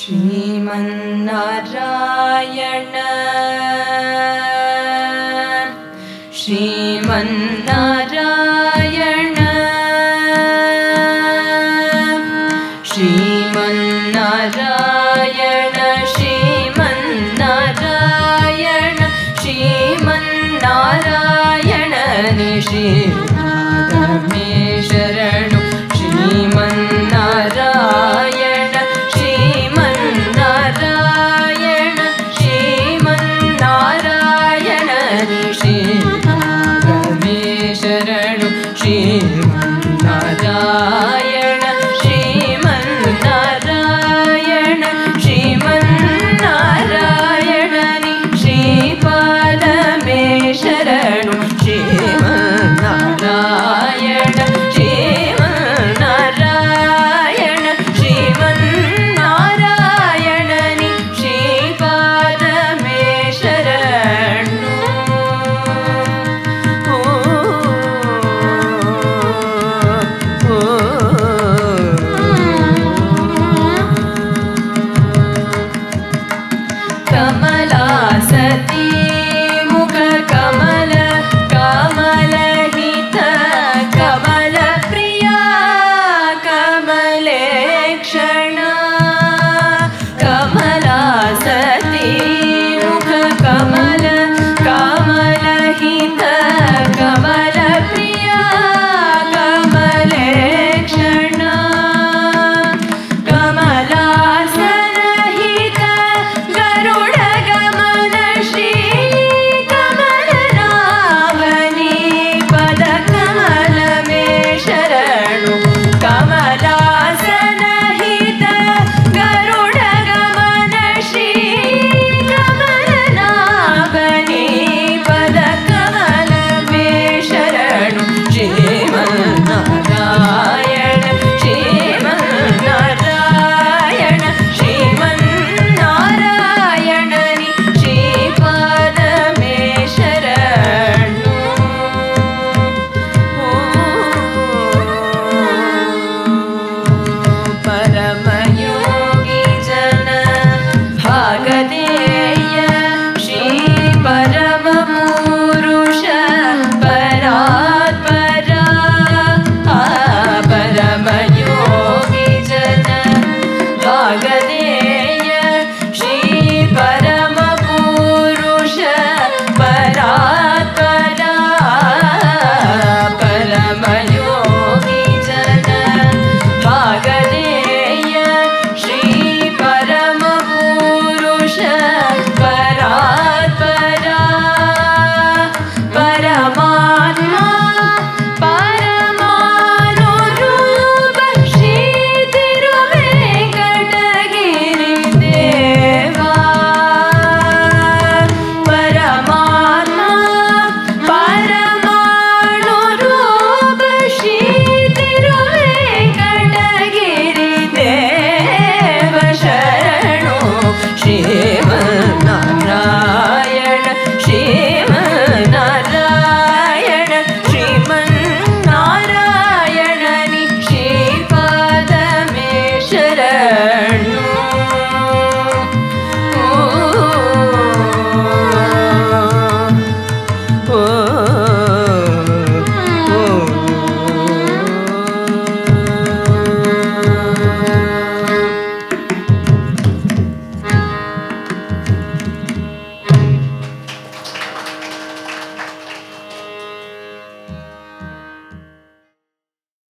श्रीमन्नारायण। श्रीमन्नारायण। श्रीमन्नारायण श्रीमन्नारायण श्रीमन्नारायण निश्री कमल नेय श्री परमपुरुष परमयोगी जन पागनेय श्री परमपुरुष परा